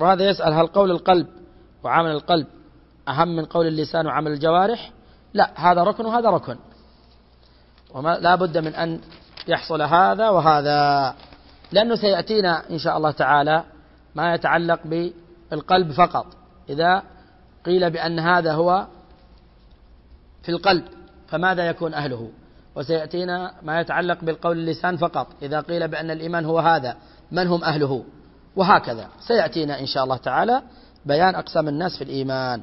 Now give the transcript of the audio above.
وهذا يسأل هل قول القلب وعمل القلب أهم من قول اللسان وعمل الجوارح؟ لا هذا ركن وهذا ركن. وما لا بد من أن يحصل هذا وهذا. لأنه سيأتينا إن شاء الله تعالى ما يتعلق بالقلب فقط. إذا قيل بأن هذا هو في القلب فماذا يكون أهله؟ وسيأتينا ما يتعلق بالقول اللسان فقط. إذا قيل بأن الإيمان هو هذا من هم أهله؟ وهكذا. سيأتينا إن شاء الله تعالى بيان أقسام الناس في الإيمان.